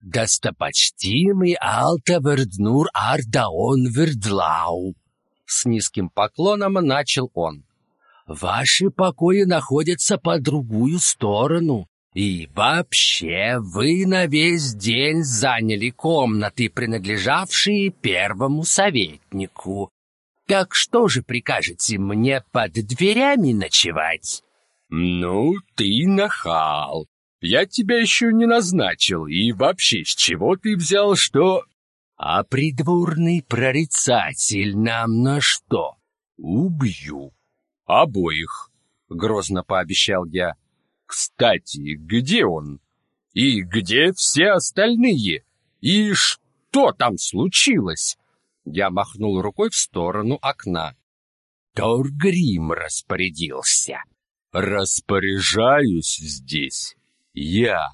«Достопочтимый Алтаверднур Ардаон Вердлау!» С низким поклоном начал он. «Ваши покои находятся по другую сторону, и вообще вы на весь день заняли комнаты, принадлежавшие первому советнику. Так что же прикажете мне под дверями ночевать?» «Ну, ты нахал. Я тебя еще не назначил, и вообще, с чего ты взял, что...» «А придворный прорицатель нам на что?» «Убью. Обоих», — грозно пообещал я. «Кстати, где он? И где все остальные? И что там случилось?» Я махнул рукой в сторону окна. Торгрим распорядился. «Распоряжаюсь здесь я».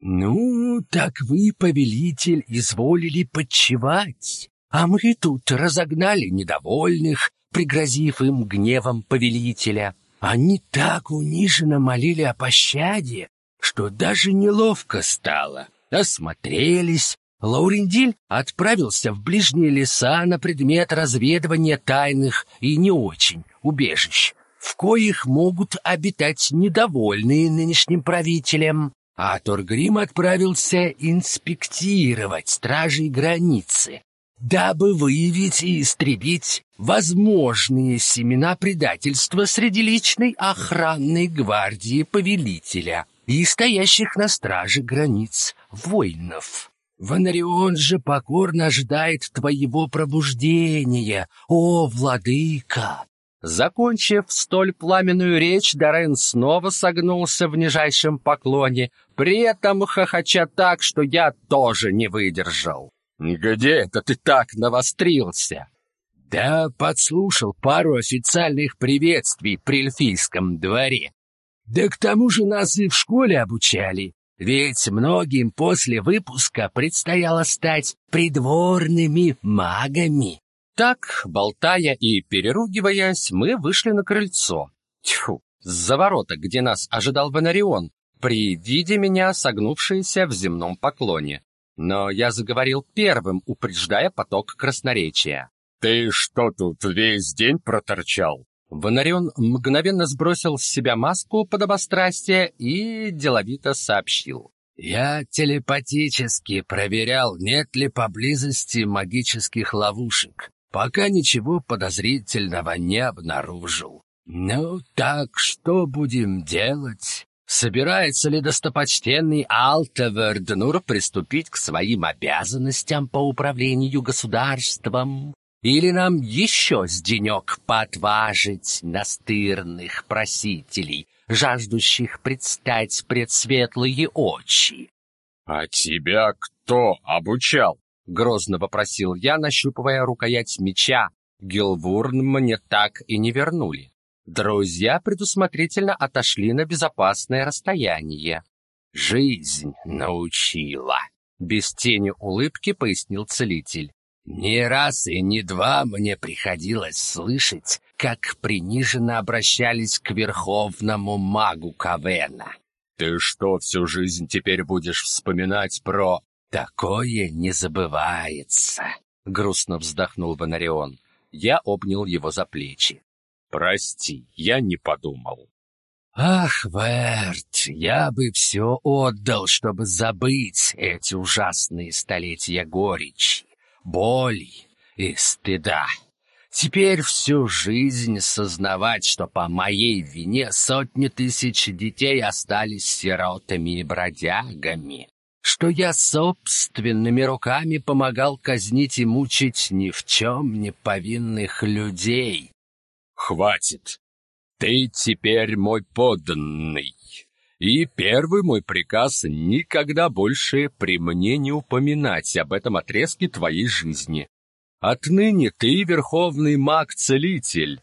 «Ну, так вы, повелитель, изволили подчевать, а мы тут разогнали недовольных, пригрозив им гневом повелителя. Они так униженно молили о пощаде, что даже неловко стало. Осмотрелись, Лаурендиль отправился в ближние леса на предмет разведывания тайных и не очень убежищ, в коих могут обитать недовольные нынешним правителем, а Торгрим отправился инспектировать стражей границы, дабы выявить и истребить возможные семена предательства среди личной охранной гвардии повелителя и стоящих на страже границ воинов. Ванарион же покорно ждает твоего пробуждения, о, владыка!» Закончив столь пламенную речь, Дорен снова согнулся в нижайшем поклоне, при этом хохоча так, что я тоже не выдержал. «Где это ты так навострился?» «Да подслушал пару официальных приветствий при эльфийском дворе. Да к тому же нас и в школе обучали. Ведь многим после выпуска предстояло стать придворными магами. Так, болтая и переругиваясь, мы вышли на крыльцо. Тьфу, за ворота, где нас ожидал Ванарион, при виде меня согнувшийся в земном поклоне. Но я заговорил первым, упреждая поток красноречия. «Ты что тут весь день проторчал?» Вонарион мгновенно сбросил с себя маску подобострастия и деловито сообщил. «Я телепатически проверял, нет ли поблизости магических ловушек, пока ничего подозрительного не обнаружил. Ну, так что будем делать? Собирается ли достопочтенный Алтеверднур приступить к своим обязанностям по управлению государством? Или нам еще с денек поотважить настырных просителей, жаждущих предстать пред светлые очи? — А тебя кто обучал? — грозно вопросил я, нащупывая рукоять меча. Гилвурн мне так и не вернули. Друзья предусмотрительно отошли на безопасное расстояние. «Жизнь научила», — без тени улыбки пояснил целитель. Не раз и не два мне приходилось слышать, как приниженно обращались к верховному магу Кавена. «Ты что, всю жизнь теперь будешь вспоминать про...» «Такое не забывается», — грустно вздохнул Бонарион. Я обнял его за плечи. «Прости, я не подумал». «Ах, Верт, я бы все отдал, чтобы забыть эти ужасные столетия горечи боли и стыда. Теперь всю жизнь сознавать, что по моей вине сотни тысяч детей остались сиротами и бродягами, что я собственными руками помогал казнить и мучить ни в чем не повинных людей. «Хватит! Ты теперь мой подданный!» И первый мой приказ — никогда больше при мне не упоминать об этом отрезке твоей жизни. Отныне ты верховный маг-целитель,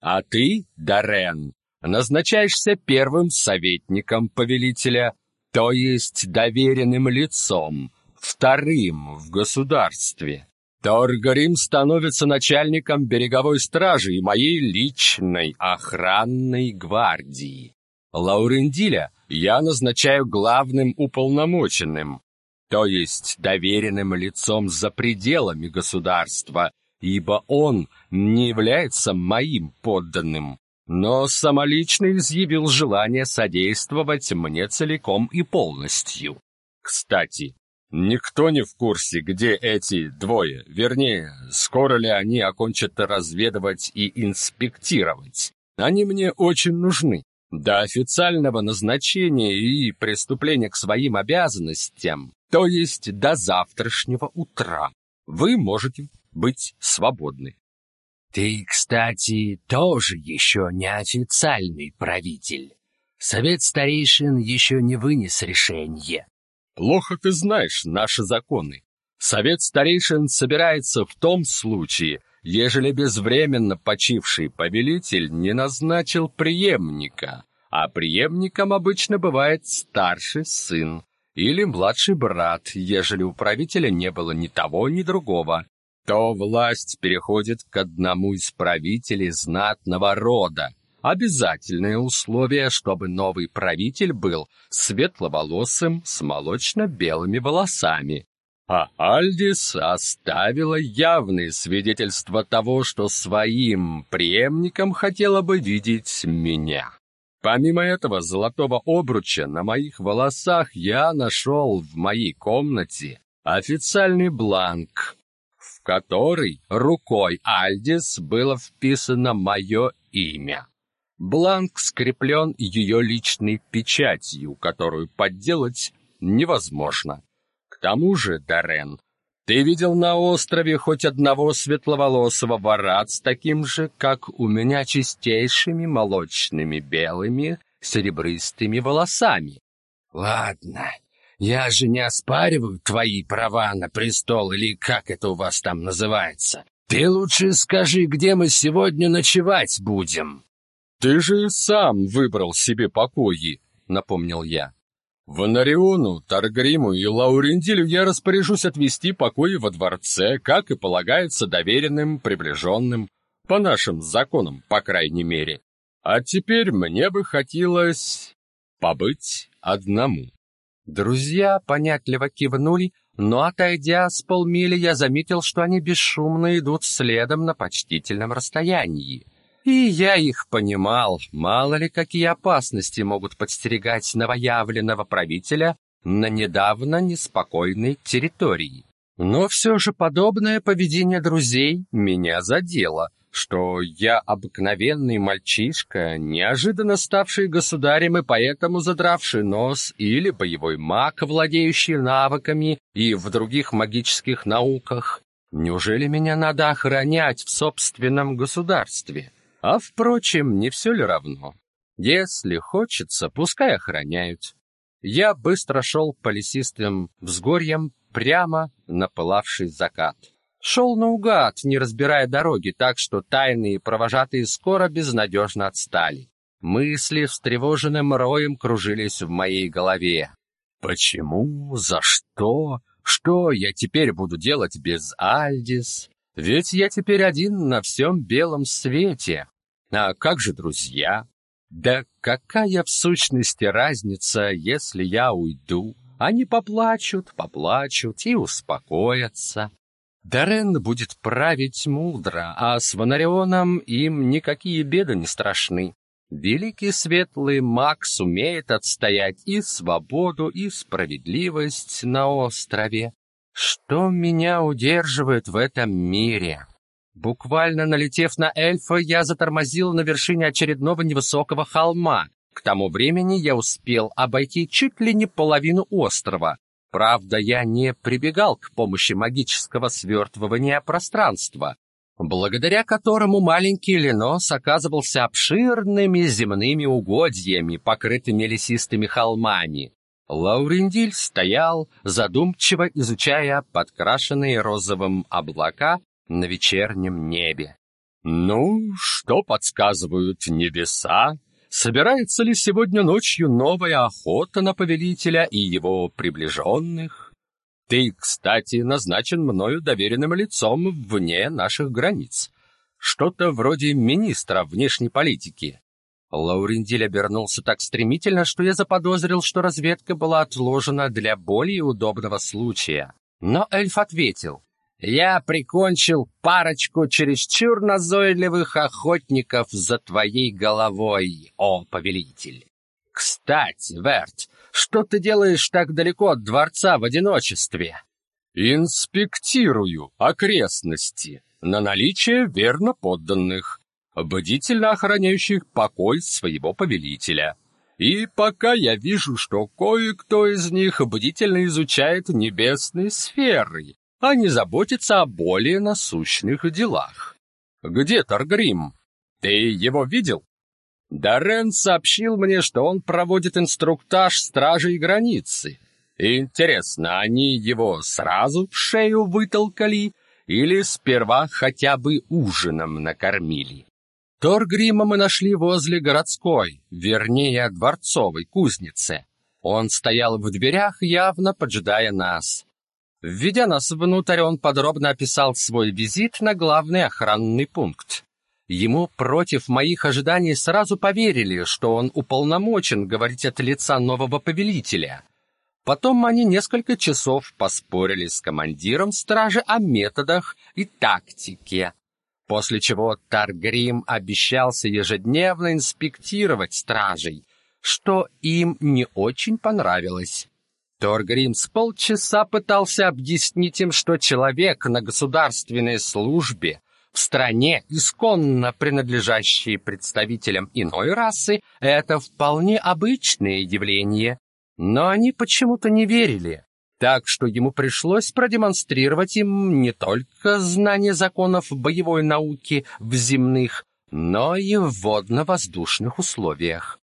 а ты, Дарен, назначаешься первым советником повелителя, то есть доверенным лицом, вторым в государстве. Торгарим становится начальником береговой стражи и моей личной охранной гвардии. Лаурендиля я назначаю главным уполномоченным. то есть доверенным лицом за пределами государства, ибо он не является моим подданным, но самолично изъявил желание содействовать мне целиком и полностью. Кстати, никто не в курсе, где эти двое, вернее, скоро ли они окончат разведывать и инспектировать. Они мне очень нужны. До официального назначения и преступления к своим обязанностям, то есть до завтрашнего утра, вы можете быть свободны. Ты, кстати, тоже еще не официальный правитель. Совет старейшин еще не вынес решение. Плохо ты знаешь наши законы. Совет старейшин собирается в том случае, ежели безвременно почивший повелитель не назначил преемника, а преемником обычно бывает старший сын или младший брат, ежели у правителя не было ни того, ни другого, то власть переходит к одному из правителей знатного рода. Обязательное условие, чтобы новый правитель был светловолосым с молочно-белыми волосами, а Альдис оставила явные свидетельства того, что своим преемником хотела бы видеть меня. Помимо этого золотого обруча на моих волосах я нашел в моей комнате официальный бланк, который рукой Альдис было вписано мое имя. Бланк скреплен ее личной печатью, которую подделать невозможно. К тому же, Дарен, ты видел на острове хоть одного светловолосого ворат с таким же, как у меня, чистейшими молочными белыми серебристыми волосами? Ладно, я же не оспариваю твои права на престол или как это у вас там называется. Ты лучше скажи, где мы сегодня ночевать будем. Ты же сам выбрал себе покои, напомнил я. Ванариону, Таргриму и Лаурендилю я распоряжусь отвести покои во дворце, как и полагается доверенным приближенным, по нашим законам, по крайней мере. А теперь мне бы хотелось побыть одному. Друзья понятливо кивнули, но, отойдя с полмили, я заметил, что они бесшумно идут следом на почтительном расстоянии. И я их понимал, мало ли какие опасности могут подстерегать новоявленного правителя на недавно неспокойной территории. Но все же подобное поведение друзей меня задело, что я обыкновенный мальчишка, неожиданно ставший государем и поэтому задравший нос, или боевой маг, владеющий навыками и в других магических науках. Неужели меня надо охранять в собственном государстве? А, впрочем, не все ли равно? Если хочется, пускай охраняют. Я быстро шел по лесистым взгорьям прямо на пылавший закат. Шел наугад, не разбирая дороги, так что тайные провожатые скоро безнадежно отстали. Мысли встревоженным роем кружились в моей голове. Почему? За что? Что я теперь буду делать без Альдис? Ведь я теперь один на всем белом свете. А как же друзья? Да какая в сущности разница, если я уйду? Они поплачут, поплачут и успокоятся. Дарен будет править мудро, а с Ванарионом им никакие беды не страшны. Великий светлый маг сумеет отстоять и свободу, и справедливость на острове. Что меня удерживает в этом мире? Буквально налетев на эльфа, я затормозил на вершине очередного невысокого холма. К тому времени я успел обойти чуть ли не половину острова. Правда, я не прибегал к помощи магического свертывания пространства, благодаря которому маленький Ленос оказывался обширными земными угодьями, покрытыми лесистыми холмами. Лаурендиль стоял, задумчиво изучая подкрашенные розовым облака на вечернем небе. Ну, что подсказывают небеса? Собирается ли сегодня ночью новая охота на повелителя и его приближенных? Ты, кстати, назначен мною доверенным лицом вне наших границ. Что-то вроде министра внешней политики. Лаурендиль обернулся так стремительно, что я заподозрил, что разведка была отложена для более удобного случая. Но эльф ответил. «Я прикончил парочку чересчур назойливых охотников за твоей головой, о повелитель. Кстати, Верт, что ты делаешь так далеко от дворца в одиночестве?» «Инспектирую окрестности на наличие верно подданных бдительно охраняющих покой своего повелителя. И пока я вижу, что кое-кто из них бдительно изучает небесные сферы, а не заботится о более насущных делах. Где Таргрим? Ты его видел? Даррен сообщил мне, что он проводит инструктаж стражей границы. Интересно, они его сразу в шею вытолкали или сперва хотя бы ужином накормили? Торгрима мы нашли возле городской, вернее, дворцовой кузницы. Он стоял в дверях, явно поджидая нас. Введя нас внутрь, он подробно описал свой визит на главный охранный пункт. Ему против моих ожиданий сразу поверили, что он уполномочен говорить от лица нового повелителя. Потом они несколько часов поспорили с командиром стражи о методах и тактике, после чего Таргрим обещался ежедневно инспектировать стражей, что им не очень понравилось. Торгрим с полчаса пытался объяснить им, что человек на государственной службе в стране, исконно принадлежащей представителям иной расы, это вполне обычное явление. Но они почему-то не верили так что ему пришлось продемонстрировать им не только знание законов боевой науки в земных, но и в водно-воздушных условиях.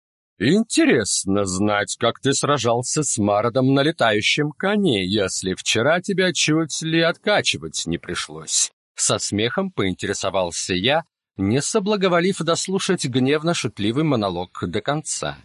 «Интересно знать, как ты сражался с Мародом на летающем коне, если вчера тебя чуть ли откачивать не пришлось». Со смехом поинтересовался я, не соблаговолив дослушать гневно-шутливый монолог до конца.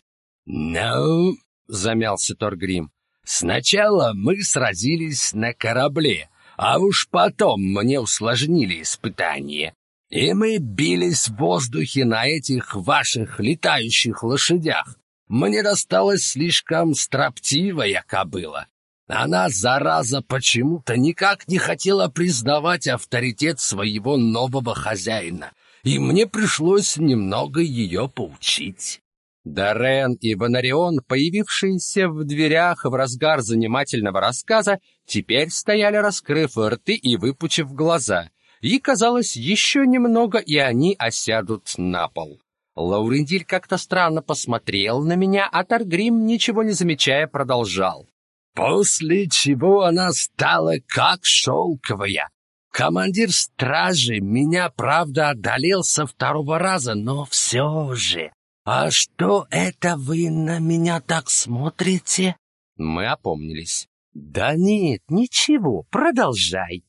«Ну...» — замялся Торгрим. Сначала мы сразились на корабле, а уж потом мне усложнили испытание. И мы бились в воздухе на этих ваших летающих лошадях. Мне досталась слишком строптивая кобыла. Она, зараза, почему-то никак не хотела признавать авторитет своего нового хозяина, и мне пришлось немного ее поучить. Дарен и Бонарион, появившиеся в дверях в разгар занимательного рассказа, теперь стояли, раскрыв рты и выпучив глаза. И, казалось, еще немного, и они осядут на пол. Лаурендиль как-то странно посмотрел на меня, а Таргрим, ничего не замечая, продолжал. После чего она стала как шелковая. Командир стражи меня, правда, одолел со второго раза, но все же «А что это вы на меня так смотрите?» Мы опомнились. «Да нет, ничего, продолжай».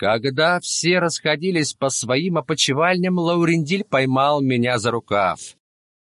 Когда все расходились по своим опочивальням, Лаурендиль поймал меня за рукав.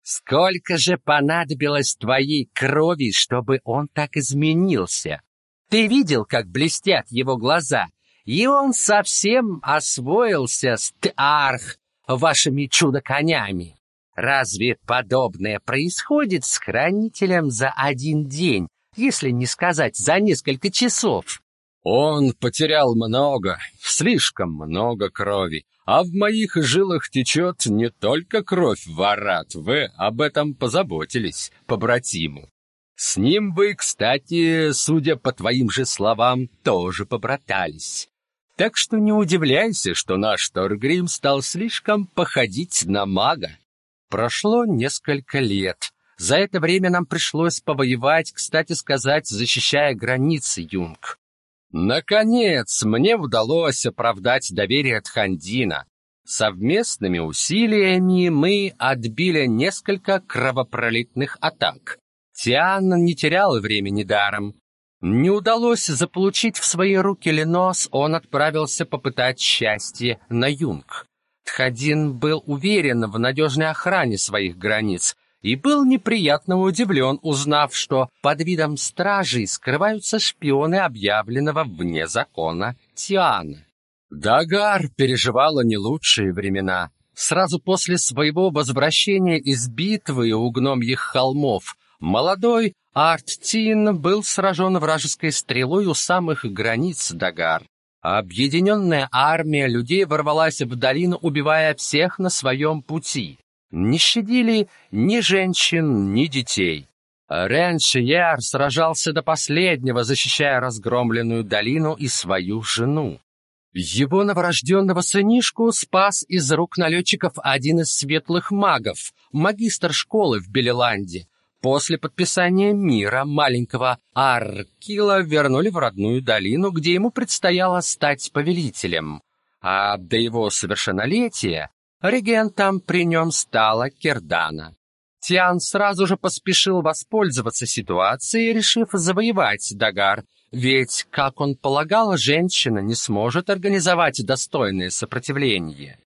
«Сколько же понадобилось твоей крови, чтобы он так изменился? Ты видел, как блестят его глаза? И он совсем освоился с Таарх вашими чудо-конями. Разве подобное происходит с хранителем за один день, если не сказать за несколько часов? Он потерял много, слишком много крови, а в моих жилах течет не только кровь Варат, вы об этом позаботились, побратиму. С ним вы, кстати, судя по твоим же словам, тоже побратались. Так что не удивляйся, что наш Торгрим стал слишком походить на мага. Прошло несколько лет. За это время нам пришлось повоевать, кстати сказать, защищая границы Юнг. Наконец, мне удалось оправдать доверие Тхандина. Совместными усилиями мы отбили несколько кровопролитных атак. Тиан не терял времени даром. Не удалось заполучить в свои руки Ленос, он отправился попытать счастье на Юнг. Тхадин был уверен в надежной охране своих границ и был неприятно удивлен, узнав, что под видом стражей скрываются шпионы объявленного вне закона Тиана. Дагар переживала не лучшие времена. Сразу после своего возвращения из битвы у гномьих холмов молодой Арт-Тин был сражен вражеской стрелой у самых границ Дагар. Объединенная армия людей ворвалась в долину, убивая всех на своем пути. Не щадили ни женщин, ни детей. Рен Шияр сражался до последнего, защищая разгромленную долину и свою жену. Его новорожденного сынишку спас из рук налетчиков один из светлых магов, магистр школы в Белеланде. После подписания мира маленького Аркила вернули в родную долину, где ему предстояло стать повелителем. А до его совершеннолетия регентом при нем стала Кердана. Тиан сразу же поспешил воспользоваться ситуацией, решив завоевать Дагар, ведь, как он полагал, женщина не сможет организовать достойное сопротивление.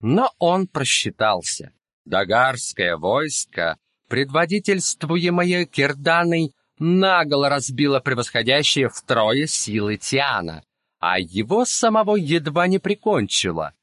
Но он просчитался. Дагарское войско, предводительствуемое Кирданой, наголо разбило превосходящие втрое силы Тиана, а его самого едва не прикончило.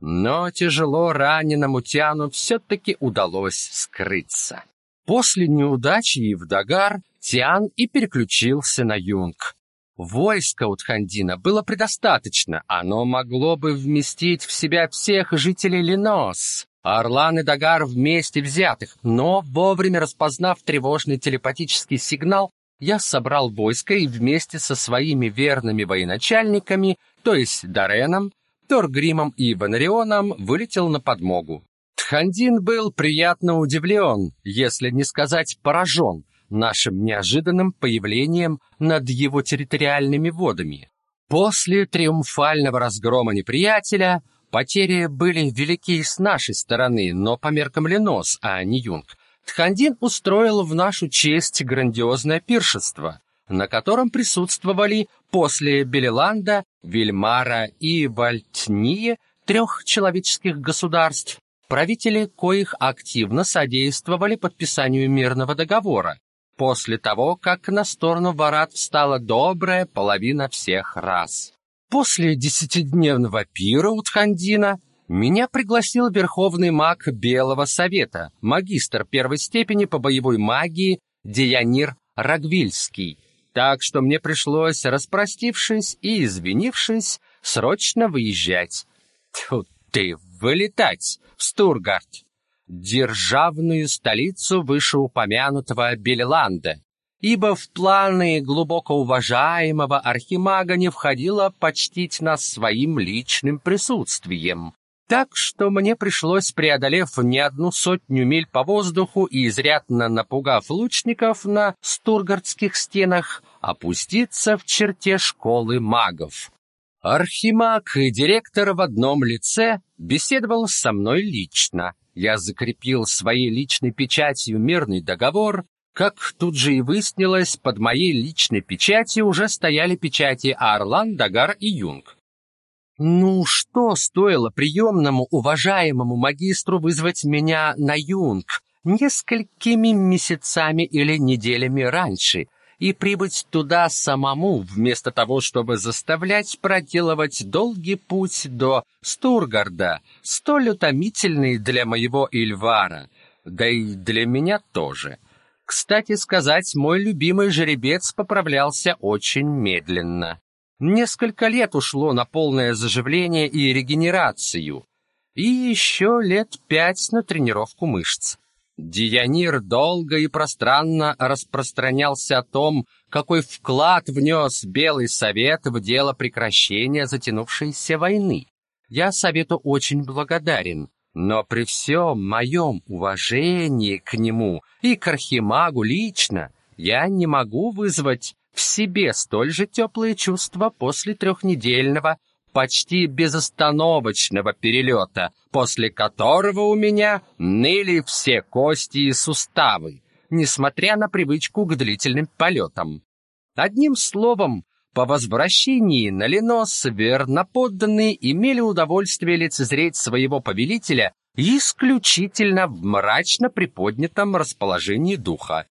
Но тяжело раненому Тиану все-таки удалось скрыться. После неудачи в Дагар Тиан и переключился на Юнг. Войска у Тхандина было предостаточно, оно могло бы вместить в себя всех жителей Ленос, Орлан и Дагар вместе взятых, но вовремя распознав тревожный телепатический сигнал, я собрал войско и вместе со своими верными военачальниками, то есть Дареном, Торгримом и Ванарионом, вылетел на подмогу. Тхандин был приятно удивлен, если не сказать поражен, нашим неожиданным появлением над его территориальными водами. После триумфального разгрома неприятеля потери были велики с нашей стороны, но по меркам Ленос, а не Юнг, Тхандин устроил в нашу честь грандиозное пиршество, на котором присутствовали после Белеланда, Вильмара и Вальтнии трех человеческих государств, правители коих активно содействовали подписанию мирного договора, после того, как на сторону Варат встала добрая половина всех рас. После десятидневного пира у Тхандина меня пригласил верховный маг Белого Совета, магистр первой степени по боевой магии Деянир Рагвильский, так что мне пришлось, распростившись и извинившись, срочно выезжать. Тут ты, вылетать в Стургарт державную столицу вышеупомянутого Белеланда, ибо в планы глубоко уважаемого архимага не входило почтить нас своим личным присутствием. Так что мне пришлось, преодолев не одну сотню миль по воздуху и изрядно напугав лучников на стургардских стенах, опуститься в черте школы магов. Архимаг и директор в одном лице беседовал со мной лично, я закрепил своей личной печатью мирный договор, как тут же и выяснилось, под моей личной печатью уже стояли печати Арлан, Дагар и Юнг. Ну, что стоило приемному уважаемому магистру вызвать меня на Юнг несколькими месяцами или неделями раньше, и прибыть туда самому, вместо того, чтобы заставлять проделывать долгий путь до Стургарда, столь утомительный для моего Ильвара, да и для меня тоже. Кстати сказать, мой любимый жеребец поправлялся очень медленно. Несколько лет ушло на полное заживление и регенерацию, и еще лет пять на тренировку мышц. Дионир долго и пространно распространялся о том, какой вклад внес Белый Совет в дело прекращения затянувшейся войны. Я Совету очень благодарен, но при всем моем уважении к нему и к Архимагу лично я не могу вызвать в себе столь же теплые чувства после трехнедельного почти безостановочного перелета, после которого у меня ныли все кости и суставы, несмотря на привычку к длительным полетам. Одним словом, по возвращении на Ленос верноподданные имели удовольствие лицезреть своего повелителя исключительно в мрачно приподнятом расположении духа.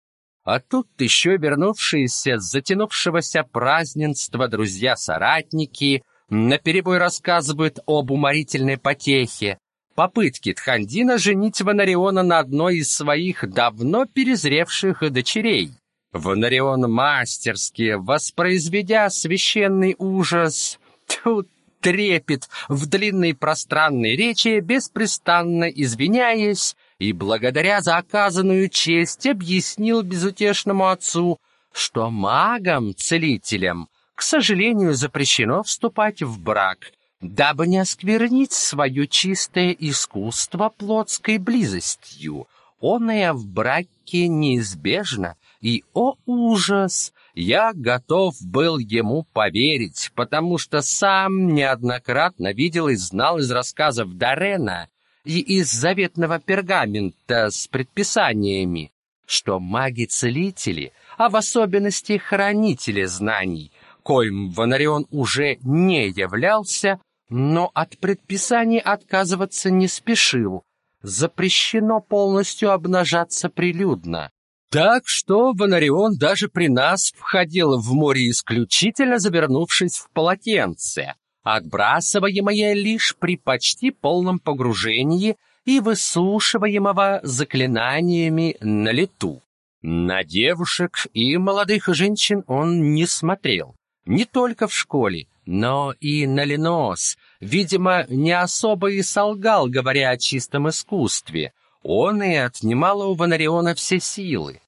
А тут еще вернувшиеся с затянувшегося празднества друзья-соратники наперебой рассказывают об уморительной потехе, попытки Тхандина женить Ванариона на одной из своих давно перезревших дочерей. Ванарион мастерски, воспроизведя священный ужас, тут трепет в длинной пространной речи, беспрестанно извиняясь и благодаря за оказанную честь объяснил безутешному отцу, что магам-целителям, к сожалению, запрещено вступать в брак, дабы не осквернить свое чистое искусство плотской близостью. Оное в браке неизбежно, и, о ужас, я готов был ему поверить, потому что сам неоднократно видел и знал из рассказов Дарена и из заветного пергамента с предписаниями, что маги-целители, а в особенности хранители знаний, коим Вонарион уже не являлся, но от предписаний отказываться не спешил, запрещено полностью обнажаться прилюдно. Так что Вонарион даже при нас входил в море исключительно завернувшись в полотенце, отбрасываемое лишь при почти полном погружении и высушиваемого заклинаниями на лету. На девушек и молодых женщин он не смотрел, не только в школе, но и на Ленос. Видимо, не особо и солгал, говоря о чистом искусстве. Он и отнимал у Ванариона все силы.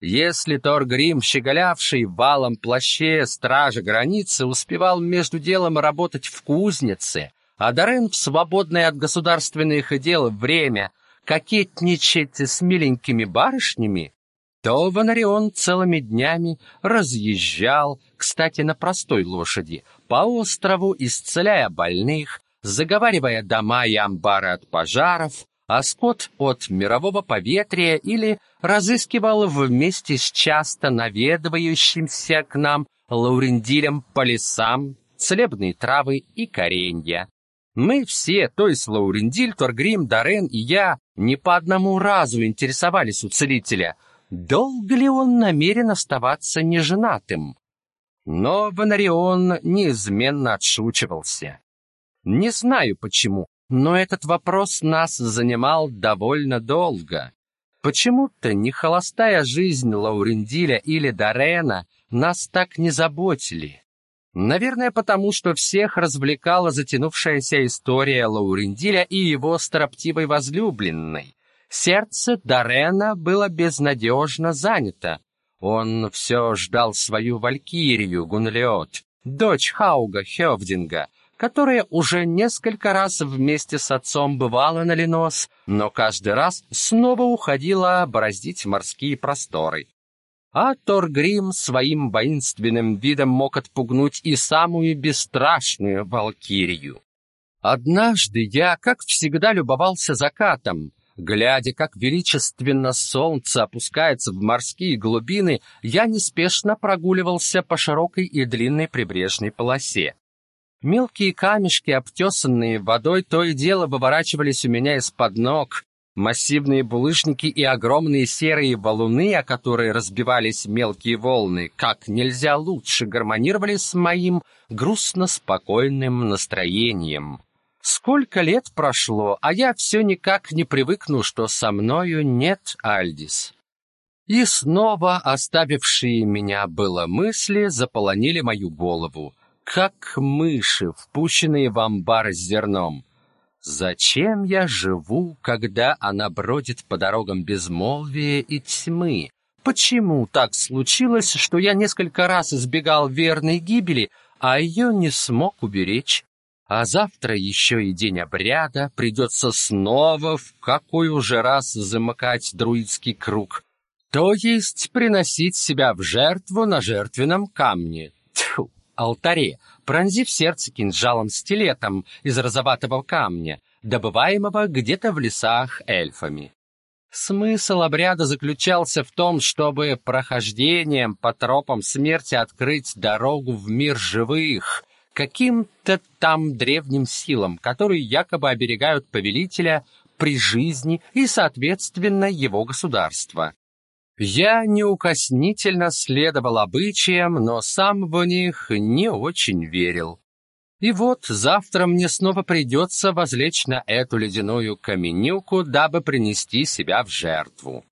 Если Торгрим, щеголявший в валом плаще стража границы, успевал между делом работать в кузнице, а Дарен в свободное от государственных дел время кокетничать с миленькими барышнями, то Ванарион целыми днями разъезжал, кстати, на простой лошади, по острову, исцеляя больных, заговаривая дома и амбары от пожаров, а скот от мирового поветрия или разыскивал вместе с часто наведывающимся к нам Лаурендилем по лесам целебные травы и коренья. Мы все, то есть Лаурендиль, Торгрим, Дарен и я, не по одному разу интересовались у целителя, долго ли он намерен оставаться неженатым. Но Ванарион неизменно отшучивался. Не знаю почему, но этот вопрос нас занимал довольно долго. Почему-то ни холостая жизнь Лаурендиля или Дарена нас так не заботили. Наверное, потому что всех развлекала затянувшаяся история Лаурендиля и его строптивой возлюбленной. Сердце Дарена было безнадежно занято. Он все ждал свою валькирию Гунлеот, дочь Хауга Хевдинга, которая уже несколько раз вместе с отцом бывала на Ленос, но каждый раз снова уходила бороздить морские просторы. А Торгрим своим воинственным видом мог отпугнуть и самую бесстрашную валкирию. Однажды я, как всегда, любовался закатом. Глядя, как величественно солнце опускается в морские глубины, я неспешно прогуливался по широкой и длинной прибрежной полосе. Мелкие камешки, обтесанные водой, то и дело выворачивались у меня из-под ног. Массивные булыжники и огромные серые валуны, о которые разбивались мелкие волны, как нельзя лучше гармонировали с моим грустно-спокойным настроением. Сколько лет прошло, а я все никак не привыкну, что со мною нет Альдис. И снова оставившие меня было мысли заполонили мою голову как мыши, впущенные в амбар с зерном. Зачем я живу, когда она бродит по дорогам безмолвия и тьмы? Почему так случилось, что я несколько раз избегал верной гибели, а ее не смог уберечь? А завтра еще и день обряда, придется снова в какой уже раз замыкать друидский круг, то есть приносить себя в жертву на жертвенном камне. Тьфу! алтаре, пронзив сердце кинжалом-стилетом из розоватого камня, добываемого где-то в лесах эльфами. Смысл обряда заключался в том, чтобы прохождением по тропам смерти открыть дорогу в мир живых, каким-то там древним силам, которые якобы оберегают повелителя при жизни и, соответственно, его государства. Я неукоснительно следовал обычаям, но сам в них не очень верил. И вот завтра мне снова придется возлечь на эту ледяную каменюку, дабы принести себя в жертву.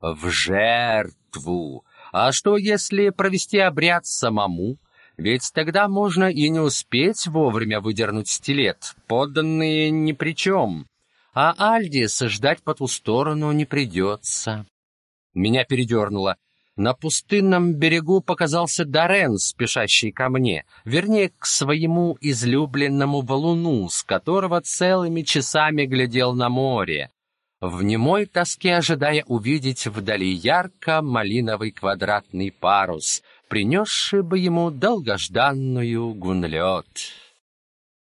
В жертву! А что, если провести обряд самому? Ведь тогда можно и не успеть вовремя выдернуть стилет, подданные ни при чем. А Альдис ждать по ту сторону не придется. Меня передернуло. На пустынном берегу показался Дорен, спешащий ко мне, вернее, к своему излюбленному валуну, с которого целыми часами глядел на море, в немой тоске ожидая увидеть вдали ярко-малиновый квадратный парус, принесший бы ему долгожданную гунлет.